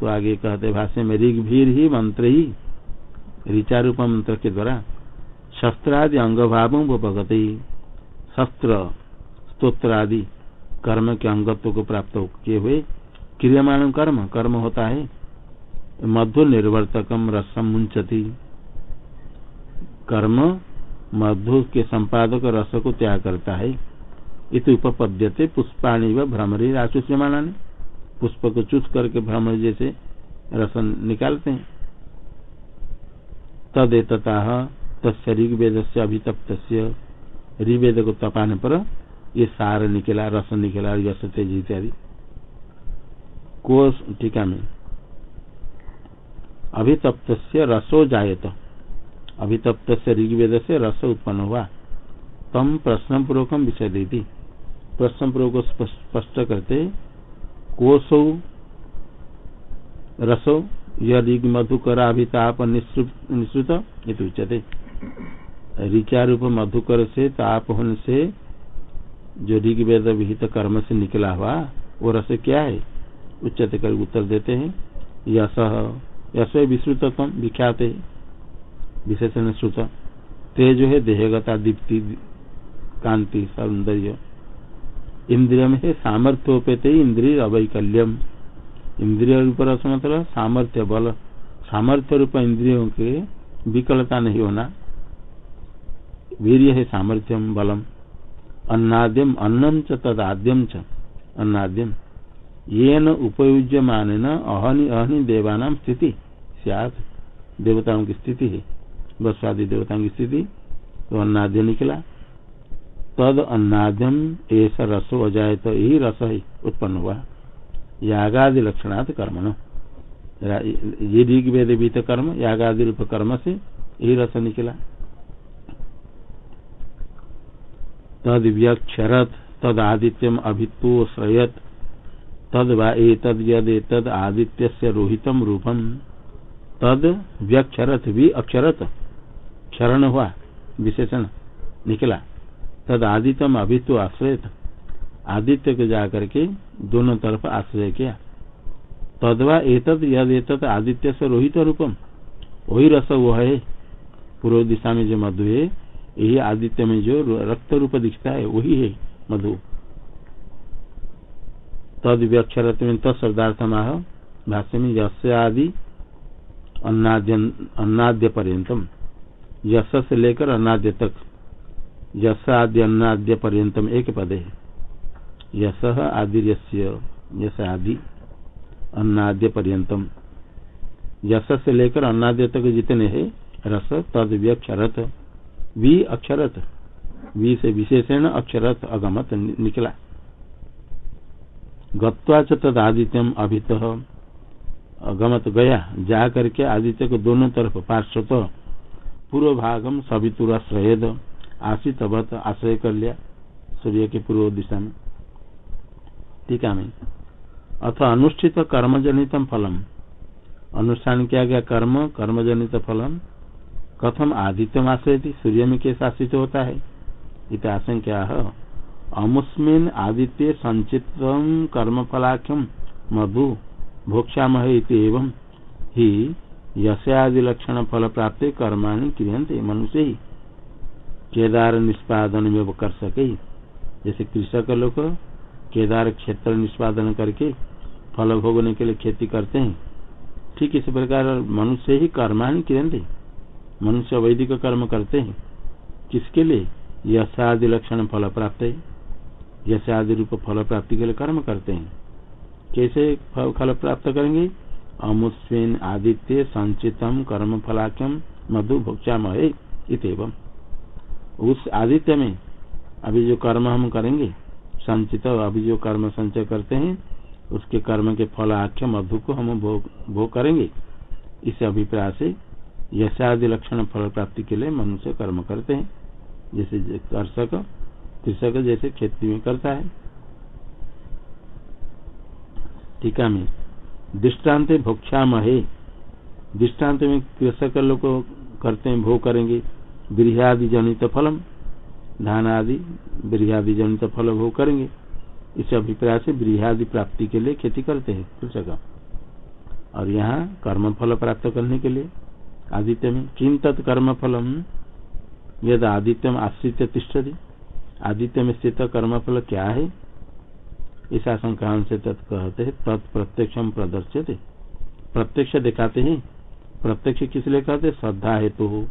तो आगे कहते भाष्य में ऋग भीर ही मंत्र ही। ऋचा रूप मंत्र के द्वारा। शस्त्रादि अंग भाव भगत ही। शस्त्र स्त्रोत्र आदि कर्म के अंगत्व को प्राप्त किए हुए क्रियमाण कर्म। कर्म होता है मधु निर्वर्तकम रसम मुंचती कर्म मधु के संपादक रस को त्याग करता है। इत उपपद्यते पुष्पाणी व भ्रमरी राशुष्यमाना ने पुष्प को चूस करके भ्रमर जैसे रसन निकालते हैं। तदेतता तस्य ऋग्वेद से अभितप्त ऋग्वेद को तपाने पर ये सार निकला, रस निकला, यश, तेज इत्यादि। कोष टीका में अभितप्त रसो जायत। अभितप्त ऋग्वेद से रस उत्पन्न हुआ। तम प्रश्न पूर्वक विषय देती। प्रश्न पूर्वक स्पष्ट करते कोसौ, रसो ऋग मधुकराभिताप निश्रुत उच्यते। ऋचा रूप मधुकर से ताप होने से जो ऋग्वेद विहित कर्म से निकला हुआ, वो रस क्या है? उच्चते कर उत्तर देते हैं। यश यश विश्रुतम विख्यात है विशेषण श्रुत। तेज है देहगता, दीप्ति, कांति, सौंदर्य। इंद्रिय में है सामर्थ्योपेते इंद्रिय अवैकल्यम इंद्रिय रूप मतलब सामर्थ्य बल सामर्थ्य रूप इंद्रियों के विकलता नहीं होना। वीर्य है सामर्थ्यम बलम। अन्नाद्यम अन्नम च तदाद्यम च, अन्नाद्यम। ये न उपयुज्य माने न अहनि अहनि देवानाम स्थिति देवताओं की स्थिति है बसवादी देवताओं की स्थिति तो अन्नाद्य निकला। तद अन्नाद्यम ऐसा रसो अजाय तो यही रस ही उत्पन्न हुआ। यागादि लक्षणात् कर्मण। ये ऋग्वेद बीत कर्म यागादि रूप कर्म से यही रस निकला तद व्यक्षरत तद आदित्यम अभित्व श्रयत तद तद यद तद आदित्य से रोहितम रूपम। तद व्यक्षरत भी अक्षरत क्षरण हुआ, विशेषण निकला तद आदित्यम अभित्व आश्रयत। आदित्य को जाकर के दोनों तरफ़ आश्रय किया। तदवा एतद यद एतद आदित्य से रोहित रूपम, वही रस वो है। पूर्व दिशा में जो मधु है, यही आदित्य में जो रक्त रूप दिखता है, वही है मधु। तद व्यक्षर में तत्दार्थ माह भाष्य में यश आदि अन्नाद्य अन्नाद्य पर्यतम यश से लेकर अन्नाद्य तक। यश आदि अन्नाद्य पर्यतम एक पद है यश आदि यश आदि अन्नाद्य पर्यतम यश से लेकर अन्नाद्य तक जितने हैं, रस, तद व्यक्षरत वी, अक्षरत। वी से विशेषण अक्षरत, अगमत निकला। गत्वाच तद आदित्यम अभित। अगमत गया जा करके आदित्य को दोनों तरफ़ पार्श्वत। पूर्व भागम सवितुराश्रयद। आशित अवत आश्रय कर लिया सूर्य के पूर्व दिशा में। टीका में अथ अनुष्ठित कर्मजनित फलम। अनुष्ठान किया गया कर्म, कर्मजनित फलम। कथम आदित्य आश्रय सूर्य में कैसे आश्रित होता है? इत आशंका अमुस्मिन आदित्य संचित कर्म फलाख्यम मधु भोक्षामह एवं ही यशादि लक्षण फल प्राप्त कर्माणि क्रियंते मनुष्य ही। केदार निष्पादन में वो कर सके। जैसे कृषक लोग केदार क्षेत्र निष्पादन करके फल भोगने के लिए खेती करते हैं। ठीक इसी प्रकार मनुष्य ही कर्माणि क्रियंते मनुष्य वैदिक कर्म करते हैं। किसके लिए? यशादि लक्षण फल प्राप्त है। यशादि रूप फल प्राप्ति के लिए कर्म करते हैं। कैसे फल प्राप्त करेंगे? अमुस्विन आदित्य संचितम कर्म फलाख्यम मधु भोक्षा भोक्षामहे इतम उस आदित्य में अभी जो कर्म हम करेंगे, संचित अभी जो कर्म संचय करते हैं, उसके कर्म के फल आख्य मधु को हम भोग भोग करेंगे। इस अभिप्राय से यशादि लक्षण फल प्राप्ति के लिए मनुष्य कर्म करते हैं। जैसे कर्षक, कृषक जैसे खेती में करता है। टीका में, दृष्टांत भोक्षा महे दृष्टांत में कृषक लोग करते हैं, भोग करेंगे। गृहादि जनित फलम धान आदि गृहादि जनित फल भोग करेंगे। इस अभिप्राय से गृहादि प्राप्ति के लिए खेती करते हैं कृषक। और यहाँ कर्म फल प्राप्त करने के लिए आदित्य में किम तत् कर्म फलम यद आदित्यम आश्रित तिष्ठति। आदित्य में स्थित कर्म फल क्या है? इस आशंका से तत् कहते हैं तत्प्रत्यक्ष प्रदर्श्य प्रत्यक्ष दिखाते हैं। प्रत्यक्ष किस लिए कहते श्रद्धा हेतु। तो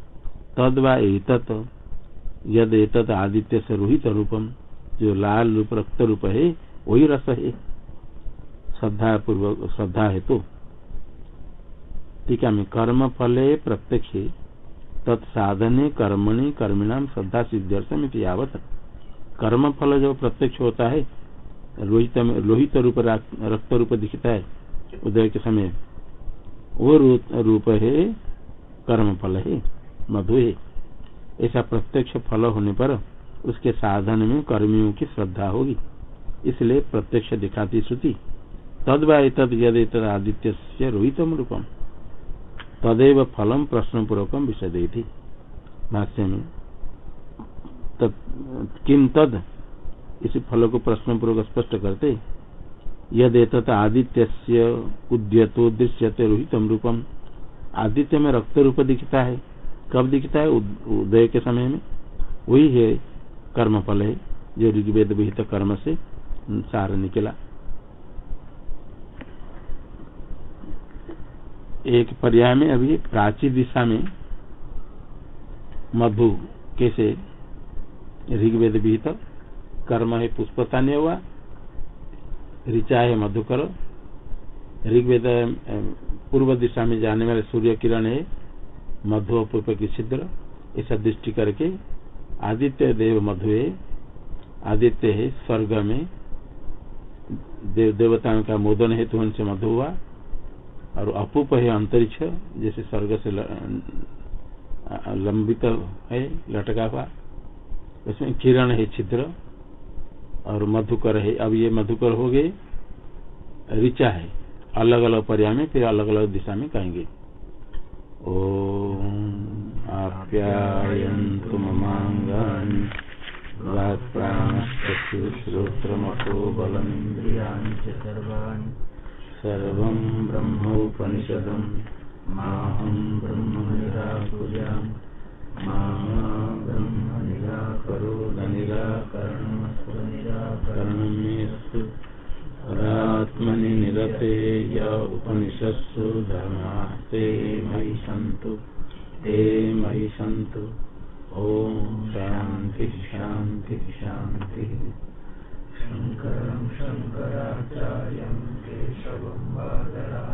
तद वेतत यद एतत आदित्य से रोहित रूपम जो लाल रूप, रक्त रूप है, वही रस है। श्रद्धा पूर्वक श्रद्धा हेतु। टीका में कर्म फले प्रत्यक्ष तत्साधने कर्मणि कर्मिणाम श्रद्धा सिद्ध्यर्थम यावत। कर्म फल जो प्रत्यक्ष होता है लोहित में लोहित रूप, रक्त रूप दिखता है, उदय के समय, वो रूप है कर्म फल है। मधु ऐसा प्रत्यक्ष फल होने पर उसके साधन में कर्मियों की श्रद्धा होगी। इसलिए प्रत्यक्ष दिखाती श्रुति तद तद यद आदित्य से रोहितम रूपम। तदेव फलम प्रश्न पूर्वकम विषय थी भाष्य में किम तद? इस फल को प्रश्न पूर्वक स्पष्ट करते यद एत आदित्य उद्यतो दृश्यते रोहितम रूपम। आदित्य में रक्त रूप दिखता है। कब दिखता है? उदय के समय में। वही है कर्म फल है, जो ऋग्वेद विहित कर्म से सार निकला। एक पर्याय में अभी प्राची दिशा में मधु कैसे ऋग्वेद विहित कर्म है पुष्पतान्य हुआ। ऋचा है, मधुकर। ऋग्वेद पूर्व दिशा में जाने वाले सूर्य किरण है मधु पूर्व की छिद्र ऐसा दृष्टि करके आदित्य देव मधु आदित्य है स्वर्ग में, देव, देवताओं का मोदन हेतु तो उनसे मधु हुआ, और अपूप है अंतरिक्ष, जैसे स्वर्ग से लंबित है, लटका हुआ। उसमें किरण है छिद्र, और मधुकर है। अब ये मधुकर हो गए, ऋचा है। अलग अलग पर्याय में, फिर अलग अलग दिशा में कहेंगे। ओम आप्यायन्तु ममाङ्गानि वाक्प्राणश्चक्षुश्रोत्रमतो बलमिन्द्रियाणि च सर्वाणि सर्वं ब्रह्मोपनिषदम् माहं ब्रह्म निराकुर्याम् मा ब्रह्म निराकरोद आत्मनि निरते य उपनिषत्सु धर्मा ते मयि सन्तु, ते मयि सन्तु। ॐ शान्ति शान्ति, शान्तिः। शङ्करं शङ्कराचार्यं केशवं वादराय